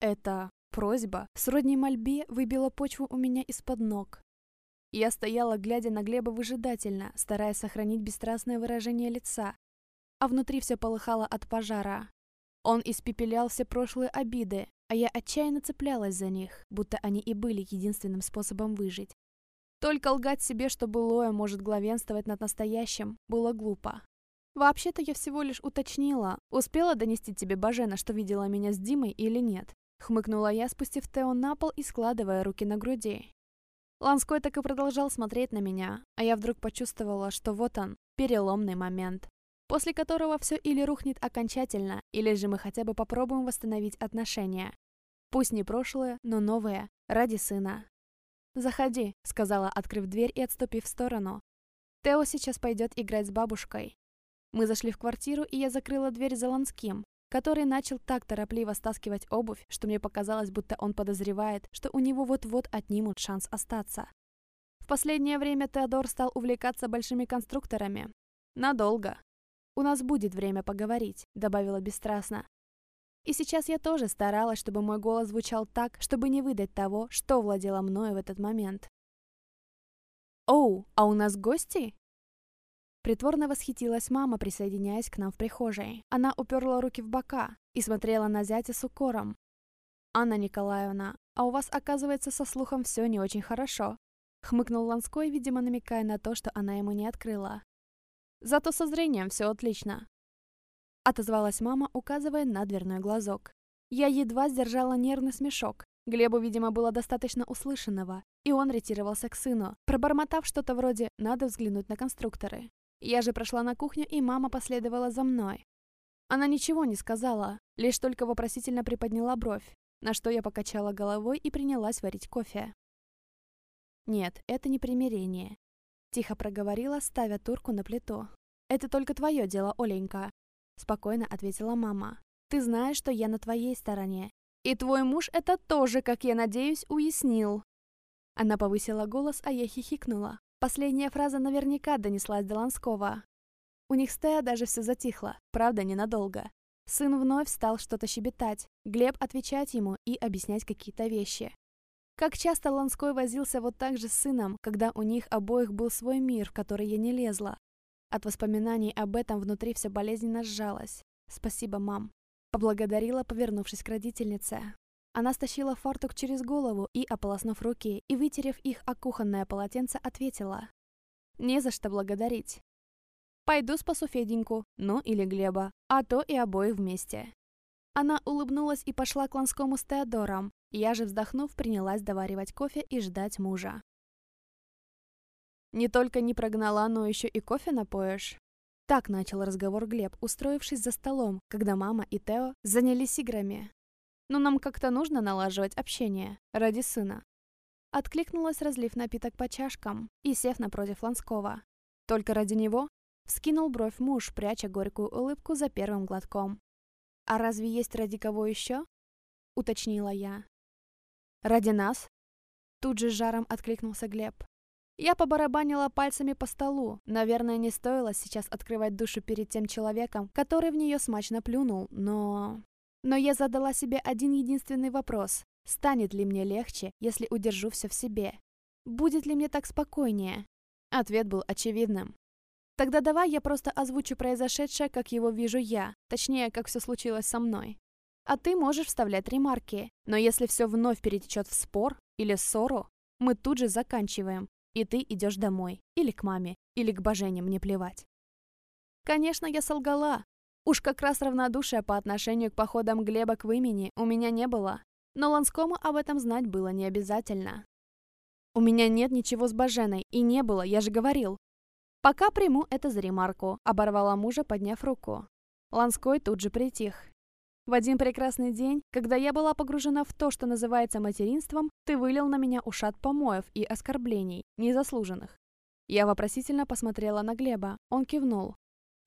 Эта просьба сродни мольбе выбила почву у меня из-под ног. Я стояла, глядя на Глеба выжидательно, стараясь сохранить бесстрастное выражение лица, а внутри все полыхало от пожара. Он испепелял все прошлые обиды, а я отчаянно цеплялась за них, будто они и были единственным способом выжить. Только лгать себе, что былое может главенствовать над настоящим, было глупо. Вообще-то я всего лишь уточнила, успела донести тебе Бажена, что видела меня с Димой или нет. Хмыкнула я, спустив Тео на пол и складывая руки на груди. Ланской так и продолжал смотреть на меня, а я вдруг почувствовала, что вот он, переломный момент, после которого все или рухнет окончательно, или же мы хотя бы попробуем восстановить отношения. Пусть не прошлое, но новое, ради сына. «Заходи», — сказала, открыв дверь и отступив в сторону. «Тео сейчас пойдет играть с бабушкой». Мы зашли в квартиру, и я закрыла дверь за Ланским, который начал так торопливо стаскивать обувь, что мне показалось, будто он подозревает, что у него вот-вот отнимут шанс остаться. В последнее время Теодор стал увлекаться большими конструкторами. Надолго. «У нас будет время поговорить», — добавила бесстрастно. И сейчас я тоже старалась, чтобы мой голос звучал так, чтобы не выдать того, что владело мною в этот момент. «Оу, а у нас гости?» Притворно восхитилась мама, присоединяясь к нам в прихожей. Она уперла руки в бока и смотрела на зятя с укором. «Анна Николаевна, а у вас, оказывается, со слухом все не очень хорошо», хмыкнул Ланской, видимо, намекая на то, что она ему не открыла. «Зато со зрением все отлично», отозвалась мама, указывая на дверной глазок. Я едва сдержала нервный смешок. Глебу, видимо, было достаточно услышанного, и он ретировался к сыну, пробормотав что-то вроде «надо взглянуть на конструкторы». Я же прошла на кухню, и мама последовала за мной. Она ничего не сказала, лишь только вопросительно приподняла бровь, на что я покачала головой и принялась варить кофе. «Нет, это не примирение», — тихо проговорила, ставя турку на плиту. «Это только твое дело, Оленька», — спокойно ответила мама. «Ты знаешь, что я на твоей стороне. И твой муж это тоже, как я надеюсь, уяснил». Она повысила голос, а я хихикнула. Последняя фраза наверняка донеслась до Ланского. У них с Тео даже все затихло, правда, ненадолго. Сын вновь стал что-то щебетать, Глеб отвечать ему и объяснять какие-то вещи. Как часто Ланской возился вот так же с сыном, когда у них обоих был свой мир, в который я не лезла. От воспоминаний об этом внутри все болезненно сжалось. «Спасибо, мам», — поблагодарила, повернувшись к родительнице. Она стащила фартук через голову и, ополоснув руки и вытерев их о кухонное полотенце, ответила. «Не за что благодарить. Пойду спасу Феденьку, ну или Глеба, а то и обоих вместе». Она улыбнулась и пошла к Ланскому с Теодором. Я же, вздохнув, принялась доваривать кофе и ждать мужа. «Не только не прогнала, но еще и кофе напоишь?» Так начал разговор Глеб, устроившись за столом, когда мама и Тео занялись играми. Но нам как-то нужно налаживать общение. Ради сына. Откликнулась, разлив напиток по чашкам и сев напротив Ланского. Только ради него вскинул бровь муж, пряча горькую улыбку за первым глотком. «А разве есть ради кого еще?» — уточнила я. «Ради нас?» Тут же жаром откликнулся Глеб. Я побарабанила пальцами по столу. Наверное, не стоило сейчас открывать душу перед тем человеком, который в нее смачно плюнул, но... Но я задала себе один единственный вопрос. Станет ли мне легче, если удержу все в себе? Будет ли мне так спокойнее? Ответ был очевидным. Тогда давай я просто озвучу произошедшее, как его вижу я, точнее, как все случилось со мной. А ты можешь вставлять ремарки, но если все вновь перетечет в спор или ссору, мы тут же заканчиваем, и ты идешь домой, или к маме, или к Божене, мне плевать. Конечно, я солгала, Уж как раз равнодушия по отношению к походам Глеба к вымени у меня не было, но Ланскому об этом знать было не обязательно. «У меня нет ничего с Баженой, и не было, я же говорил». «Пока приму это за ремарку», — оборвала мужа, подняв руку. Ланской тут же притих. В один прекрасный день, когда я была погружена в то, что называется материнством, ты вылил на меня ушат помоев и оскорблений, незаслуженных. Я вопросительно посмотрела на Глеба. Он кивнул.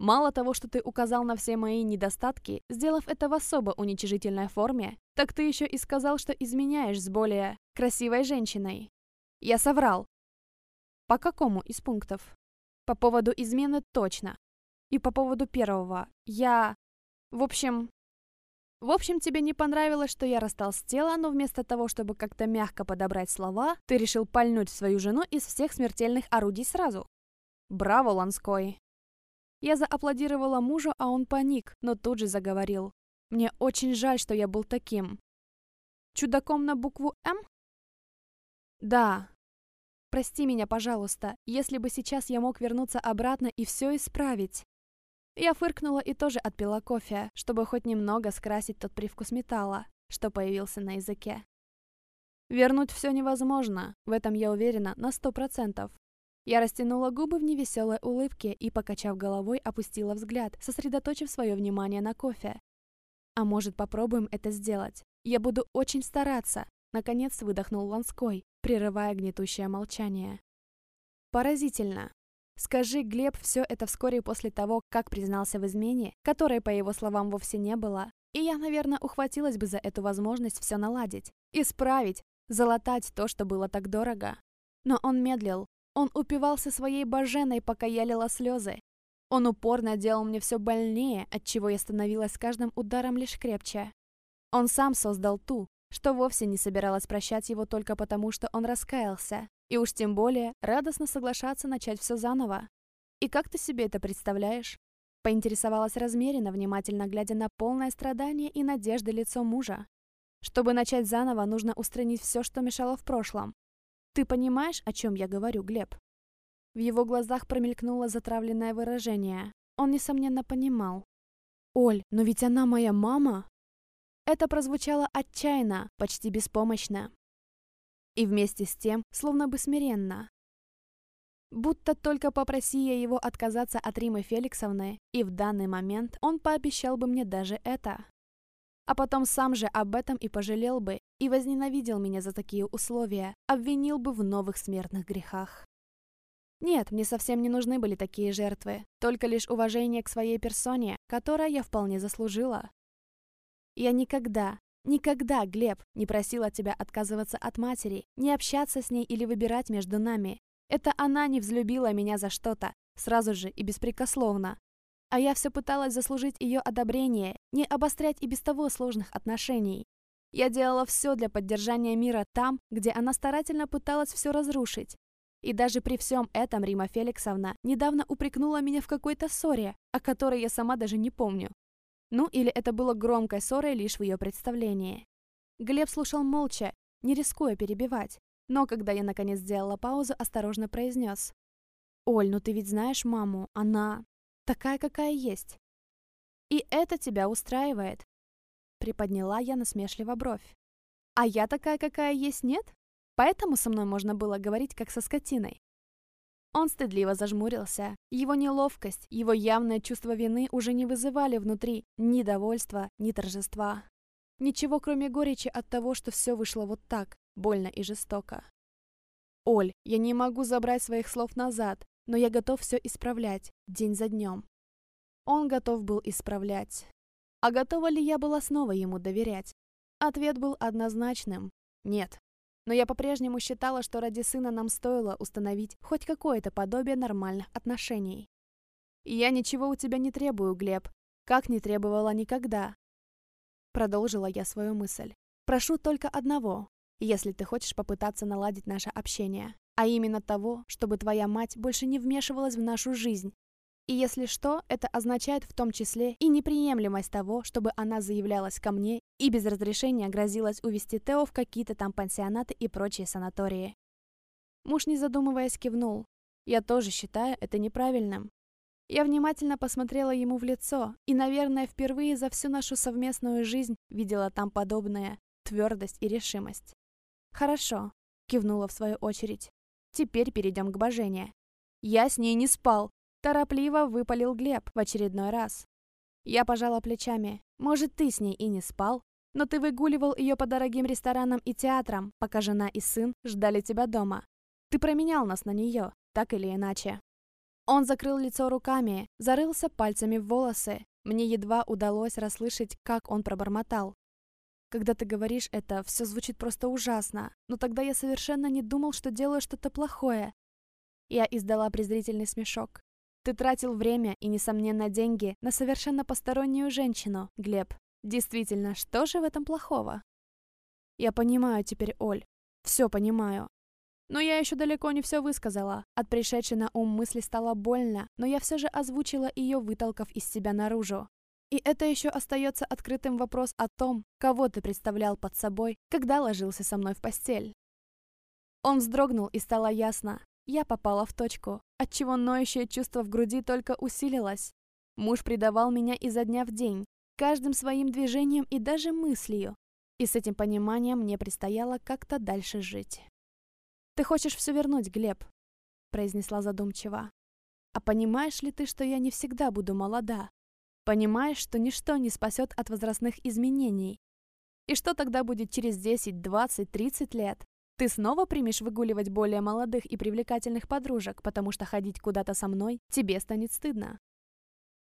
Мало того, что ты указал на все мои недостатки, сделав это в особо уничижительной форме, так ты еще и сказал, что изменяешь с более красивой женщиной. Я соврал. По какому из пунктов? По поводу измены точно. И по поводу первого. Я... В общем... В общем, тебе не понравилось, что я растолстела, но вместо того, чтобы как-то мягко подобрать слова, ты решил пальнуть свою жену из всех смертельных орудий сразу. Браво, Ланской. Я зааплодировала мужу, а он паник, но тут же заговорил. Мне очень жаль, что я был таким. Чудаком на букву «М»? Да. Прости меня, пожалуйста, если бы сейчас я мог вернуться обратно и все исправить. Я фыркнула и тоже отпила кофе, чтобы хоть немного скрасить тот привкус металла, что появился на языке. Вернуть все невозможно, в этом я уверена на сто процентов. Я растянула губы в невеселой улыбке и, покачав головой, опустила взгляд, сосредоточив свое внимание на кофе. А может, попробуем это сделать? Я буду очень стараться. Наконец выдохнул Ланской, прерывая гнетущее молчание. Поразительно. Скажи, Глеб, все это вскоре после того, как признался в измене, которой, по его словам, вовсе не было, и я, наверное, ухватилась бы за эту возможность все наладить, исправить, залатать то, что было так дорого. Но он медлил, он упивался своей боженой, пока я лила слезы. Он упорно делал мне все больнее, отчего я становилась каждым ударом лишь крепче. Он сам создал ту, что вовсе не собиралась прощать его только потому, что он раскаялся, и уж тем более радостно соглашаться начать все заново. И как ты себе это представляешь? Поинтересовалась размеренно, внимательно глядя на полное страдание и надежды лицо мужа. Чтобы начать заново, нужно устранить все, что мешало в прошлом. Ты понимаешь, о чем я говорю, Глеб? В его глазах промелькнуло затравленное выражение. Он, несомненно, понимал. «Оль, но ведь она моя мама!» Это прозвучало отчаянно, почти беспомощно. И вместе с тем, словно бы смиренно. Будто только попроси я его отказаться от Римы Феликсовны, и в данный момент он пообещал бы мне даже это. А потом сам же об этом и пожалел бы, и возненавидел меня за такие условия, обвинил бы в новых смертных грехах. Нет, мне совсем не нужны были такие жертвы, только лишь уважение к своей персоне, которое я вполне заслужила. Я никогда, никогда, Глеб, не просила тебя отказываться от матери, не общаться с ней или выбирать между нами. Это она не взлюбила меня за что-то, сразу же и беспрекословно. А я все пыталась заслужить ее одобрение, не обострять и без того сложных отношений. Я делала все для поддержания мира там, где она старательно пыталась все разрушить. И даже при всем этом Рима Феликсовна недавно упрекнула меня в какой-то ссоре, о которой я сама даже не помню. Ну, или это было громкой ссорой лишь в ее представлении. Глеб слушал молча, не рискуя перебивать. Но когда я наконец сделала паузу, осторожно произнес. «Оль, ну ты ведь знаешь маму, она такая, какая есть. И это тебя устраивает?» Приподняла я насмешливо бровь. «А я такая, какая есть, нет? Поэтому со мной можно было говорить, как со скотиной. Он стыдливо зажмурился. Его неловкость, его явное чувство вины уже не вызывали внутри ни довольства, ни торжества. Ничего, кроме горечи от того, что все вышло вот так, больно и жестоко. «Оль, я не могу забрать своих слов назад, но я готов все исправлять, день за днем». Он готов был исправлять. А готова ли я была снова ему доверять? Ответ был однозначным – нет. Но я по-прежнему считала, что ради сына нам стоило установить хоть какое-то подобие нормальных отношений. «Я ничего у тебя не требую, Глеб, как не требовала никогда», продолжила я свою мысль. «Прошу только одного, если ты хочешь попытаться наладить наше общение, а именно того, чтобы твоя мать больше не вмешивалась в нашу жизнь и если что, это означает в том числе и неприемлемость того, чтобы она заявлялась ко мне и без разрешения грозилась увезти Тео в какие-то там пансионаты и прочие санатории. Муж, не задумываясь, кивнул. Я тоже считаю это неправильным. Я внимательно посмотрела ему в лицо и, наверное, впервые за всю нашу совместную жизнь видела там подобное твердость и решимость. «Хорошо», — кивнула в свою очередь. «Теперь перейдем к Божене». «Я с ней не спал», Торопливо выпалил Глеб в очередной раз. Я пожала плечами. Может, ты с ней и не спал, но ты выгуливал ее по дорогим ресторанам и театрам, пока жена и сын ждали тебя дома. Ты променял нас на нее, так или иначе. Он закрыл лицо руками, зарылся пальцами в волосы. Мне едва удалось расслышать, как он пробормотал. Когда ты говоришь это, все звучит просто ужасно, но тогда я совершенно не думал, что делаю что-то плохое. Я издала презрительный смешок. Ты тратил время и, несомненно, деньги на совершенно постороннюю женщину, Глеб. Действительно, что же в этом плохого? Я понимаю теперь, Оль. Все понимаю. Но я еще далеко не все высказала. От пришедшей на ум мысли стало больно, но я все же озвучила ее, вытолкав из себя наружу. И это еще остается открытым вопрос о том, кого ты представлял под собой, когда ложился со мной в постель. Он вздрогнул, и стало ясно. Я попала в точку, отчего ноющее чувство в груди только усилилось. Муж предавал меня изо дня в день, каждым своим движением и даже мыслью. И с этим пониманием мне предстояло как-то дальше жить. «Ты хочешь все вернуть, Глеб?» произнесла задумчиво. «А понимаешь ли ты, что я не всегда буду молода? Понимаешь, что ничто не спасет от возрастных изменений? И что тогда будет через 10, 20, 30 лет? Ты снова примешь выгуливать более молодых и привлекательных подружек, потому что ходить куда-то со мной тебе станет стыдно.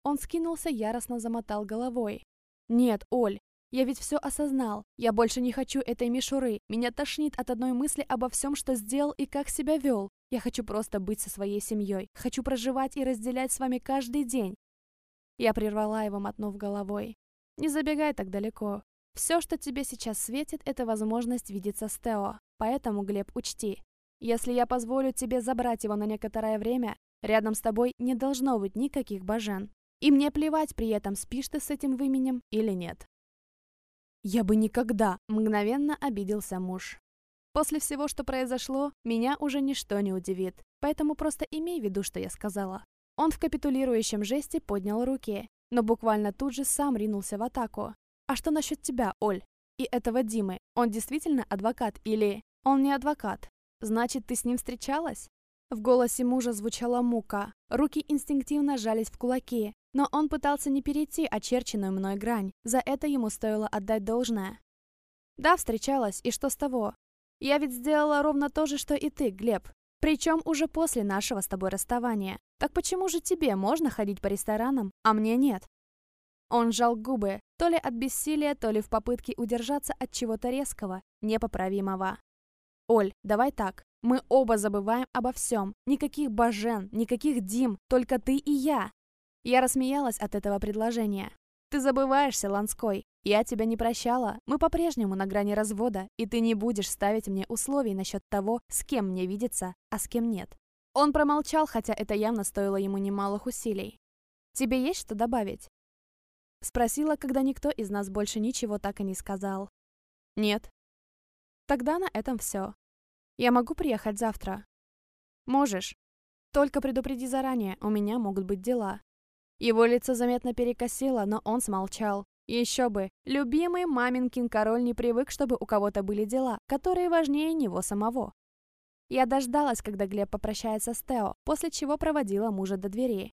Он скинулся, яростно замотал головой. «Нет, Оль, я ведь все осознал. Я больше не хочу этой мишуры. Меня тошнит от одной мысли обо всем, что сделал и как себя вел. Я хочу просто быть со своей семьей. Хочу проживать и разделять с вами каждый день. Я прервала его, мотнув головой. Не забегай так далеко. Все, что тебе сейчас светит, это возможность видеться с Тео. Поэтому, Глеб, учти. Если я позволю тебе забрать его на некоторое время, рядом с тобой не должно быть никаких божен. И мне плевать при этом, спишь ты с этим выменем или нет. «Я бы никогда!» – мгновенно обиделся муж. «После всего, что произошло, меня уже ничто не удивит, поэтому просто имей в виду, что я сказала». Он в капитулирующем жесте поднял руки, но буквально тут же сам ринулся в атаку. «А что насчет тебя, Оль? И этого Димы? Он действительно адвокат или...» «Он не адвокат. Значит, ты с ним встречалась?» В голосе мужа звучала мука. Руки инстинктивно сжались в кулаки, но он пытался не перейти очерченную мной грань. За это ему стоило отдать должное. Да, встречалась, и что с того? Я ведь сделала ровно то же, что и ты, Глеб. Причем уже после нашего с тобой расставания. Так почему же тебе можно ходить по ресторанам, а мне нет? Он сжал губы, то ли от бессилия, то ли в попытке удержаться от чего-то резкого, непоправимого. «Оль, давай так. Мы оба забываем обо всем. Никаких божен, никаких Дим, только ты и я. Я рассмеялась от этого предложения. «Ты забываешься, Ланской. Я тебя не прощала. Мы по-прежнему на грани развода, и ты не будешь ставить мне условий насчет того, с кем мне видеться, а с кем нет». Он промолчал, хотя это явно стоило ему немалых усилий. «Тебе есть что добавить?» Спросила, когда никто из нас больше ничего так и не сказал. «Нет». «Тогда на этом все. Я могу приехать завтра?» «Можешь. Только предупреди заранее, у меня могут быть дела. Его лицо заметно перекосило, но он смолчал. Еще бы, любимый маменькин король не привык, чтобы у кого-то были дела, которые важнее него самого. Я дождалась, когда Глеб попрощается с Тео, после чего проводила мужа до двери.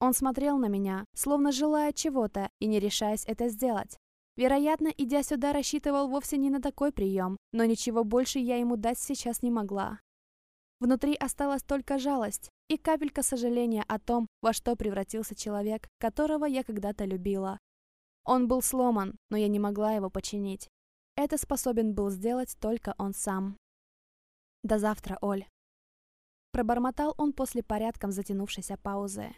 Он смотрел на меня, словно желая чего-то и не решаясь это сделать. Вероятно, идя сюда, рассчитывал вовсе не на такой прием, но ничего больше я ему дать сейчас не могла. Внутри осталась только жалость и капелька сожаления о том, во что превратился человек, которого я когда-то любила. Он был сломан, но я не могла его починить. Это способен был сделать только он сам. «До завтра, Оль». Пробормотал он после порядком затянувшейся паузы.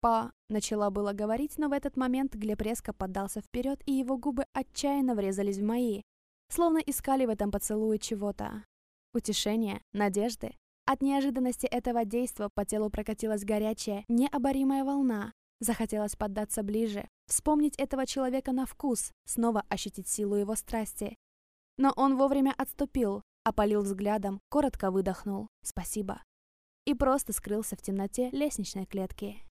«Па», — начала было говорить, но в этот момент Глеб резко поддался вперед, и его губы отчаянно врезались в мои, словно искали в этом поцелуе чего-то. Утешение, надежды. От неожиданности этого действа по телу прокатилась горячая, необоримая волна. Захотелось поддаться ближе, вспомнить этого человека на вкус, снова ощутить силу его страсти. Но он вовремя отступил, опалил взглядом, коротко выдохнул «Спасибо» и просто скрылся в темноте лестничной клетки.